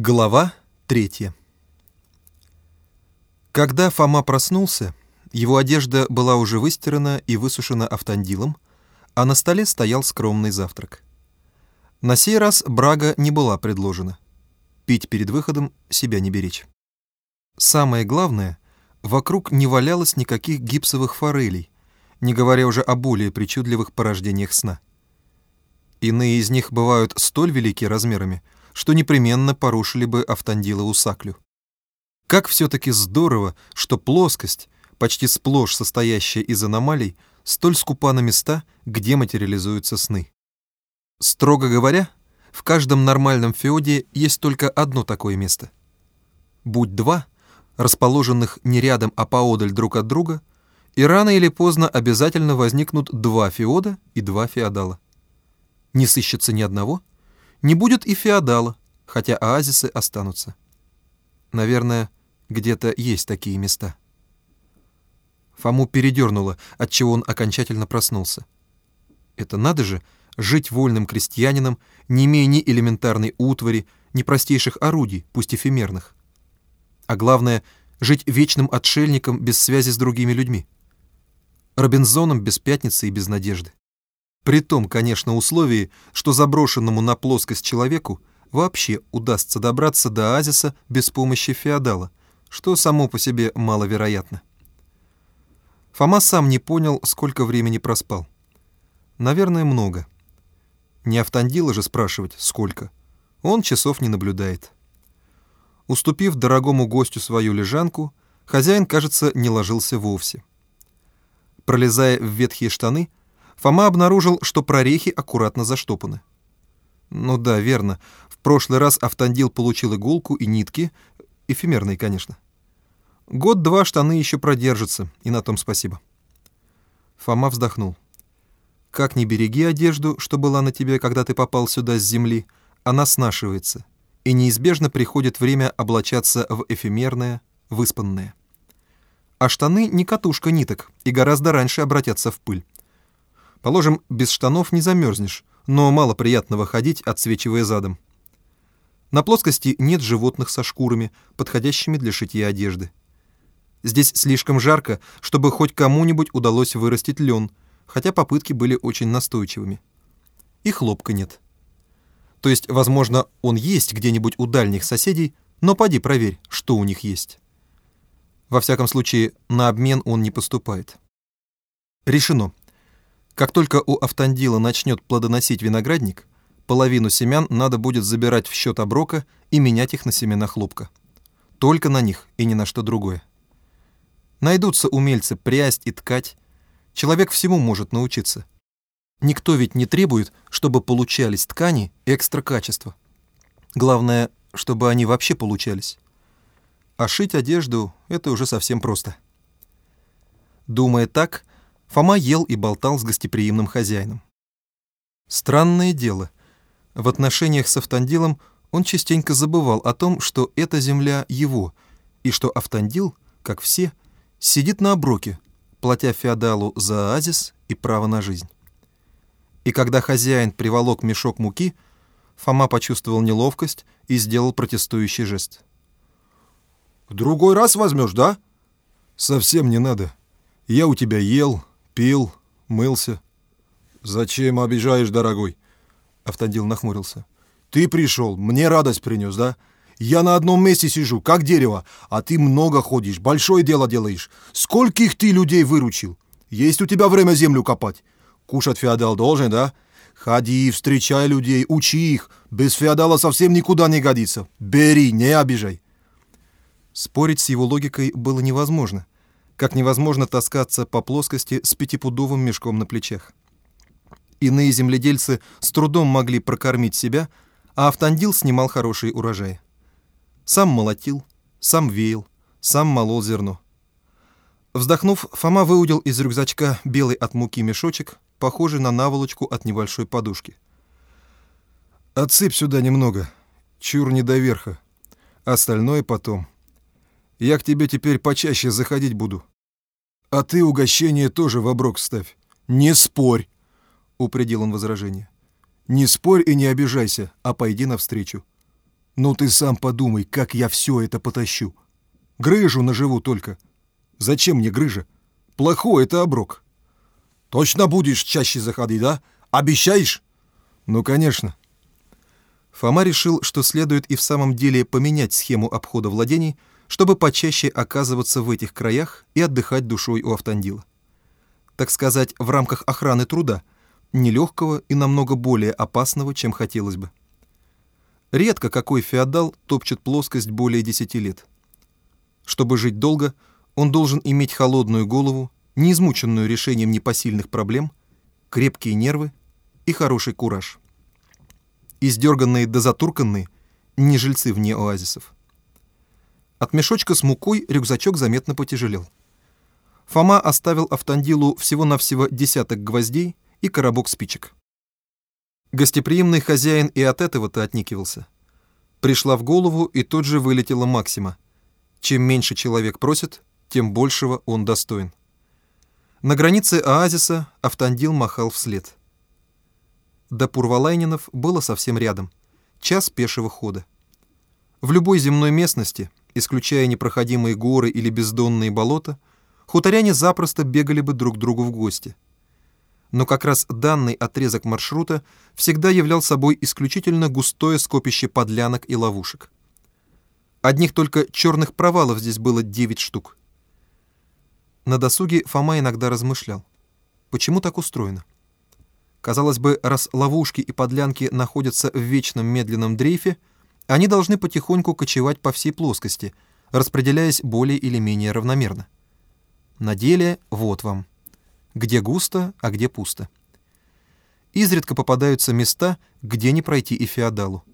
Глава третья Когда Фома проснулся, его одежда была уже выстирана и высушена автандилом, а на столе стоял скромный завтрак. На сей раз брага не была предложена. Пить перед выходом себя не беречь. Самое главное, вокруг не валялось никаких гипсовых форелей, не говоря уже о более причудливых порождениях сна. Иные из них бывают столь велики размерами, что непременно порушили бы Автандилову саклю. Как все-таки здорово, что плоскость, почти сплошь состоящая из аномалий, столь скупа на места, где материализуются сны. Строго говоря, в каждом нормальном феоде есть только одно такое место. Будь два, расположенных не рядом, а поодаль друг от друга, и рано или поздно обязательно возникнут два феода и два феодала. Не сыщется ни одного — не будет и феодала, хотя оазисы останутся. Наверное, где-то есть такие места. Фому передернуло, отчего он окончательно проснулся. Это надо же, жить вольным крестьянином, не имея ни элементарной утвари, ни простейших орудий, пусть эфемерных. А главное, жить вечным отшельником без связи с другими людьми. Робинзоном без пятницы и без надежды. При том, конечно, условии, что заброшенному на плоскость человеку вообще удастся добраться до оазиса без помощи феодала, что само по себе маловероятно. Фома сам не понял, сколько времени проспал. Наверное, много. Не Автандила же спрашивать, сколько. Он часов не наблюдает. Уступив дорогому гостю свою лежанку, хозяин, кажется, не ложился вовсе. Пролезая в ветхие штаны, Фома обнаружил, что прорехи аккуратно заштопаны. Ну да, верно. В прошлый раз Автандил получил иголку и нитки, эфемерные, конечно. Год-два штаны еще продержатся, и на том спасибо. Фома вздохнул. Как не береги одежду, что была на тебе, когда ты попал сюда с земли, она снашивается, и неизбежно приходит время облачаться в эфемерное, выспанное. А штаны не катушка ниток, и гораздо раньше обратятся в пыль. Положим, без штанов не замерзнешь, но мало приятного ходить, отсвечивая задом. На плоскости нет животных со шкурами, подходящими для шитья одежды. Здесь слишком жарко, чтобы хоть кому-нибудь удалось вырастить лен, хотя попытки были очень настойчивыми. И хлопка нет. То есть, возможно, он есть где-нибудь у дальних соседей, но поди проверь, что у них есть. Во всяком случае, на обмен он не поступает. Решено. Как только у Автандила начнет плодоносить виноградник, половину семян надо будет забирать в счет оброка и менять их на семена хлопка. Только на них и ни на что другое. Найдутся умельцы прясть и ткать. Человек всему может научиться. Никто ведь не требует, чтобы получались ткани экстра качества. Главное, чтобы они вообще получались. А шить одежду — это уже совсем просто. Думая так, Фома ел и болтал с гостеприимным хозяином. Странное дело. В отношениях с Автандилом он частенько забывал о том, что эта земля его, и что Автандил, как все, сидит на оброке, платя феодалу за оазис и право на жизнь. И когда хозяин приволок мешок муки, Фома почувствовал неловкость и сделал протестующий жест. «В другой раз возьмешь, да?» «Совсем не надо. Я у тебя ел, Пил, мылся. Зачем обижаешь, дорогой? Автандил нахмурился. Ты пришел, мне радость принес, да? Я на одном месте сижу, как дерево, а ты много ходишь, большое дело делаешь. Скольких ты людей выручил? Есть у тебя время землю копать? Кушать феодал должен, да? Ходи, встречай людей, учи их. Без феодала совсем никуда не годится. Бери, не обижай. Спорить с его логикой было невозможно как невозможно таскаться по плоскости с пятипудовым мешком на плечах. Иные земледельцы с трудом могли прокормить себя, а Автандил снимал хороший урожай. Сам молотил, сам веял, сам молол зерно. Вздохнув, Фома выудил из рюкзачка белый от муки мешочек, похожий на наволочку от небольшой подушки. «Отсыпь сюда немного, чур не до верха, остальное потом», я к тебе теперь почаще заходить буду. А ты угощение тоже в оброк ставь. Не спорь, — упредил он возражение. Не спорь и не обижайся, а пойди навстречу. Ну ты сам подумай, как я все это потащу. Грыжу наживу только. Зачем мне грыжа? Плохой это оброк. Точно будешь чаще заходить, да? Обещаешь? Ну, конечно. Фома решил, что следует и в самом деле поменять схему обхода владений, чтобы почаще оказываться в этих краях и отдыхать душой у Автандила. Так сказать, в рамках охраны труда, нелегкого и намного более опасного, чем хотелось бы. Редко какой феодал топчет плоскость более десяти лет. Чтобы жить долго, он должен иметь холодную голову, не измученную решением непосильных проблем, крепкие нервы и хороший кураж. Издерганные да затурканные — не жильцы вне оазисов. От мешочка с мукой рюкзачок заметно потяжелел. Фома оставил Автандилу всего-навсего десяток гвоздей и коробок спичек. Гостеприимный хозяин и от этого-то отникивался. Пришла в голову и тут же вылетела Максима. Чем меньше человек просит, тем большего он достоин. На границе оазиса Автандил махал вслед. До Пурвалайнинов было совсем рядом. Час пешего хода. В любой земной местности, исключая непроходимые горы или бездонные болота, хуторяне запросто бегали бы друг другу в гости. Но как раз данный отрезок маршрута всегда являл собой исключительно густое скопище подлянок и ловушек. Одних только черных провалов здесь было девять штук. На досуге Фома иногда размышлял. Почему так устроено? Казалось бы, раз ловушки и подлянки находятся в вечном медленном дрейфе, они должны потихоньку кочевать по всей плоскости, распределяясь более или менее равномерно. На деле вот вам. Где густо, а где пусто. Изредка попадаются места, где не пройти и феодалу.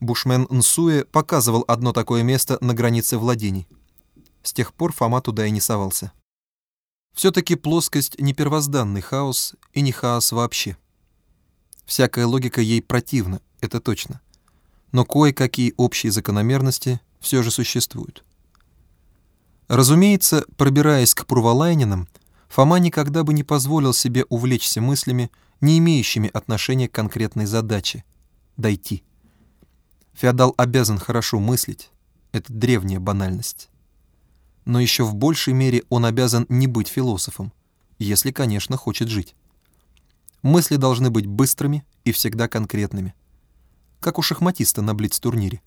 Бушмен Нсуэ показывал одно такое место на границе владений. С тех пор Фома туда и не совался. Все-таки плоскость не первозданный хаос и не хаос вообще. Всякая логика ей противна, это точно. Но кое-какие общие закономерности все же существуют. Разумеется, пробираясь к Пурвалайнинам, Фома никогда бы не позволил себе увлечься мыслями, не имеющими отношения к конкретной задаче — дойти. Феодал обязан хорошо мыслить, это древняя банальность но еще в большей мере он обязан не быть философом, если, конечно, хочет жить. Мысли должны быть быстрыми и всегда конкретными, как у шахматиста на блиц-турнире.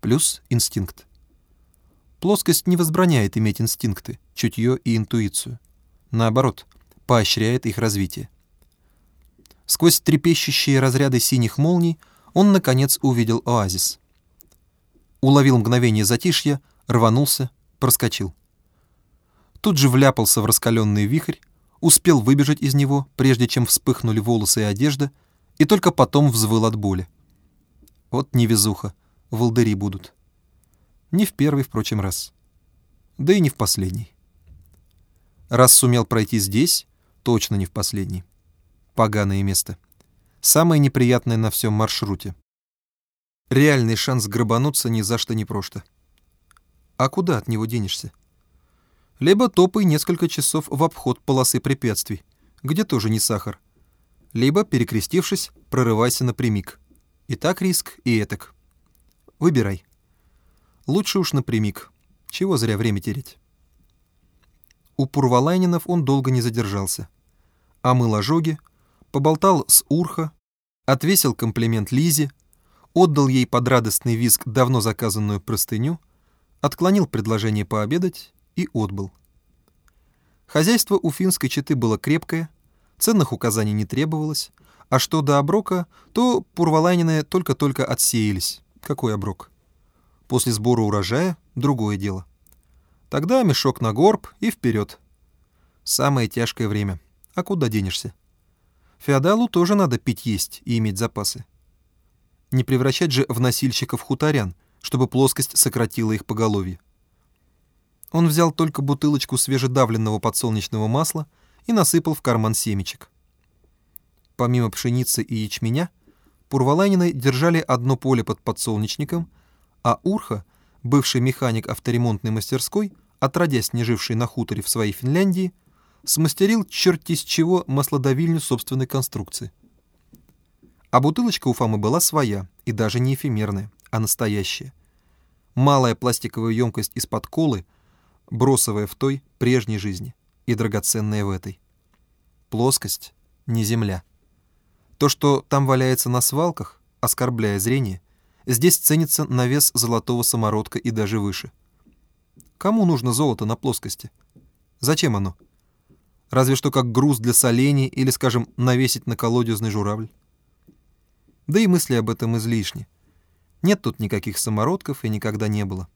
Плюс инстинкт. Плоскость не возбраняет иметь инстинкты, чутье и интуицию. Наоборот, поощряет их развитие. Сквозь трепещущие разряды синих молний он, наконец, увидел оазис. Уловил мгновение затишья, рванулся, проскочил. Тут же вляпался в раскаленный вихрь, успел выбежать из него, прежде чем вспыхнули волосы и одежда, и только потом взвыл от боли. Вот невезуха, волдыри будут. Не в первый, впрочем, раз. Да и не в последний. Раз сумел пройти здесь, точно не в последний. Поганое место. Самое неприятное на всем маршруте. Реальный шанс грабануться ни за что не просто. А куда от него денешься? Либо топай несколько часов в обход полосы препятствий, где тоже не сахар. Либо, перекрестившись, прорывайся напрямик. И так риск, и этак. Выбирай. Лучше уж напрямик. Чего зря время терять. У Пурвалайнинов он долго не задержался. А мыл ожоги, поболтал с Урха, отвесил комплимент Лизе, отдал ей под радостный визг давно заказанную простыню — отклонил предложение пообедать и отбыл. Хозяйство у финской четы было крепкое, ценных указаний не требовалось, а что до оброка, то Пурвалайнины только-только отсеялись. Какой оброк? После сбора урожая — другое дело. Тогда мешок на горб и вперед. Самое тяжкое время. А куда денешься? Феодалу тоже надо пить есть и иметь запасы. Не превращать же в носильщиков хуторян — чтобы плоскость сократила их поголовье. Он взял только бутылочку свежедавленного подсолнечного масла и насыпал в карман семечек. Помимо пшеницы и ячменя, Пурваланины держали одно поле под подсолнечником, а Урха, бывший механик авторемонтной мастерской, отродясь не живший на хуторе в своей Финляндии, смастерил черти с чего маслодавильню собственной конструкции. А бутылочка у Фамы была своя и даже не эфемерная а настоящее. Малая пластиковая емкость из-под колы, бросовая в той прежней жизни и драгоценная в этой. Плоскость — не земля. То, что там валяется на свалках, оскорбляя зрение, здесь ценится на вес золотого самородка и даже выше. Кому нужно золото на плоскости? Зачем оно? Разве что как груз для солений или, скажем, навесить на колодезный журавль. Да и мысли об этом излишни. Нет тут никаких самородков и никогда не было.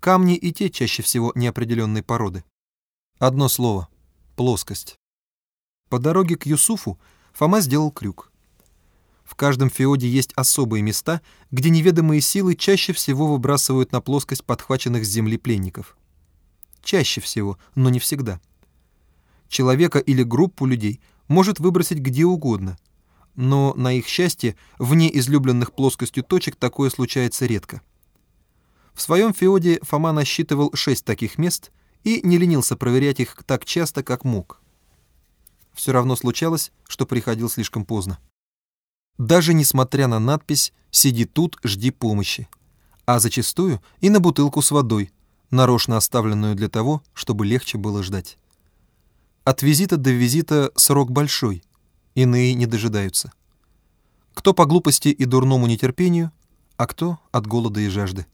Камни и те чаще всего неопределенной породы. Одно слово — плоскость. По дороге к Юсуфу Фома сделал крюк. В каждом феоде есть особые места, где неведомые силы чаще всего выбрасывают на плоскость подхваченных с земли пленников. Чаще всего, но не всегда. Человека или группу людей может выбросить где угодно, но, на их счастье, вне излюбленных плоскостью точек такое случается редко. В своем феоде Фома насчитывал шесть таких мест и не ленился проверять их так часто, как мог. Все равно случалось, что приходил слишком поздно. Даже несмотря на надпись «Сиди тут, жди помощи», а зачастую и на бутылку с водой, нарочно оставленную для того, чтобы легче было ждать. От визита до визита срок большой — иные не дожидаются. Кто по глупости и дурному нетерпению, а кто от голода и жажды.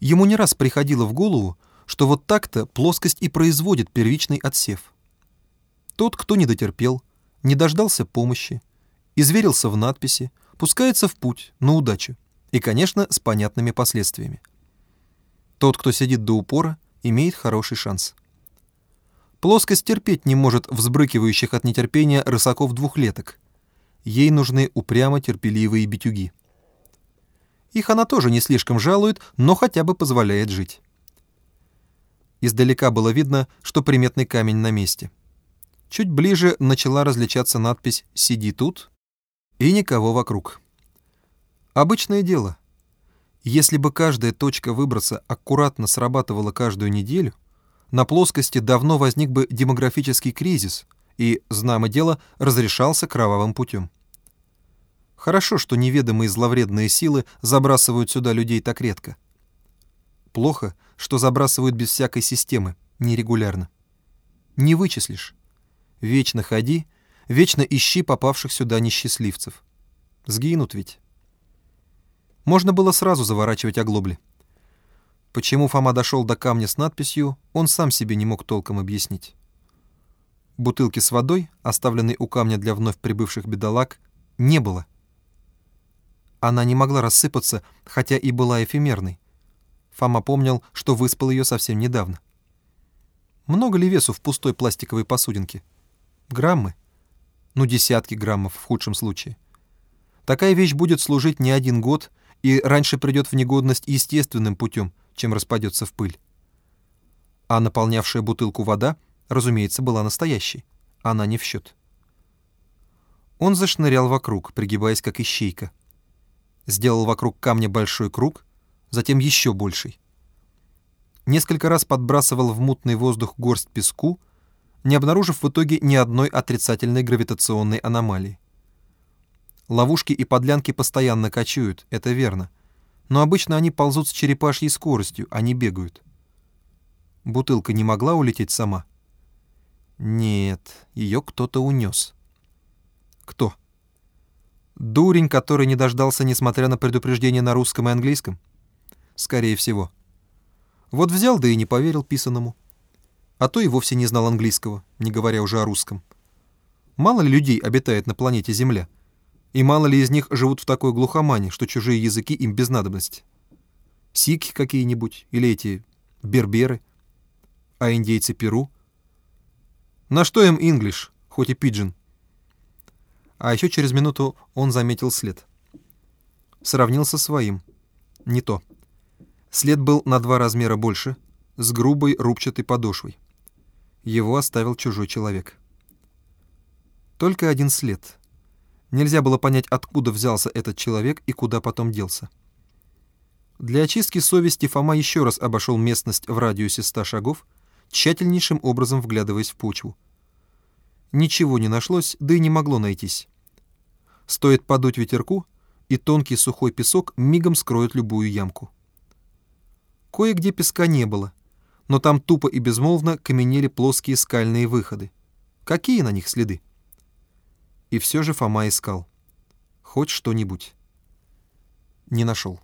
Ему не раз приходило в голову, что вот так-то плоскость и производит первичный отсев. Тот, кто не дотерпел, не дождался помощи, изверился в надписи, пускается в путь, на удачу, и, конечно, с понятными последствиями. Тот, кто сидит до упора, имеет хороший шанс. Плоскость терпеть не может взбрыкивающих от нетерпения рысаков двухлеток. Ей нужны упрямо терпеливые битюги. Их она тоже не слишком жалует, но хотя бы позволяет жить. Издалека было видно, что приметный камень на месте. Чуть ближе начала различаться надпись «Сиди тут» и никого вокруг. Обычное дело. Если бы каждая точка выброса аккуратно срабатывала каждую неделю, на плоскости давно возник бы демографический кризис, и, знамо дело, разрешался кровавым путем. Хорошо, что неведомые зловредные силы забрасывают сюда людей так редко. Плохо, что забрасывают без всякой системы, нерегулярно. Не вычислишь. Вечно ходи, вечно ищи попавших сюда несчастливцев. Сгинут ведь. Можно было сразу заворачивать оглобли. Почему Фома дошел до камня с надписью, он сам себе не мог толком объяснить. Бутылки с водой, оставленной у камня для вновь прибывших бедолаг, не было. Она не могла рассыпаться, хотя и была эфемерной. Фома помнил, что выспал ее совсем недавно. Много ли весу в пустой пластиковой посудинке? Граммы? Ну, десятки граммов в худшем случае. Такая вещь будет служить не один год и раньше придет в негодность естественным путем — чем распадется в пыль. А наполнявшая бутылку вода, разумеется, была настоящей. Она не в счет. Он зашнырял вокруг, пригибаясь как ищейка. Сделал вокруг камня большой круг, затем еще больший. Несколько раз подбрасывал в мутный воздух горсть песку, не обнаружив в итоге ни одной отрицательной гравитационной аномалии. Ловушки и подлянки постоянно кочуют, это верно — но обычно они ползут с черепашьей скоростью, а не бегают. Бутылка не могла улететь сама? Нет, ее кто-то унес. Кто? Дурень, который не дождался, несмотря на предупреждение на русском и английском? Скорее всего. Вот взял, да и не поверил писанному. А то и вовсе не знал английского, не говоря уже о русском. Мало ли людей обитает на планете Земля — и мало ли из них живут в такой глухомане, что чужие языки им без надобности. Сикхи какие-нибудь, или эти берберы, а индейцы Перу. На что им инглиш, хоть и пиджин? А еще через минуту он заметил след. Сравнил со своим. Не то. След был на два размера больше, с грубой рубчатой подошвой. Его оставил чужой человек. Только один след — Нельзя было понять, откуда взялся этот человек и куда потом делся. Для очистки совести Фома еще раз обошел местность в радиусе ста шагов, тщательнейшим образом вглядываясь в почву. Ничего не нашлось, да и не могло найтись. Стоит подуть ветерку, и тонкий сухой песок мигом скроет любую ямку. Кое-где песка не было, но там тупо и безмолвно каменели плоские скальные выходы. Какие на них следы? И все же Фома искал. Хоть что-нибудь. Не нашел.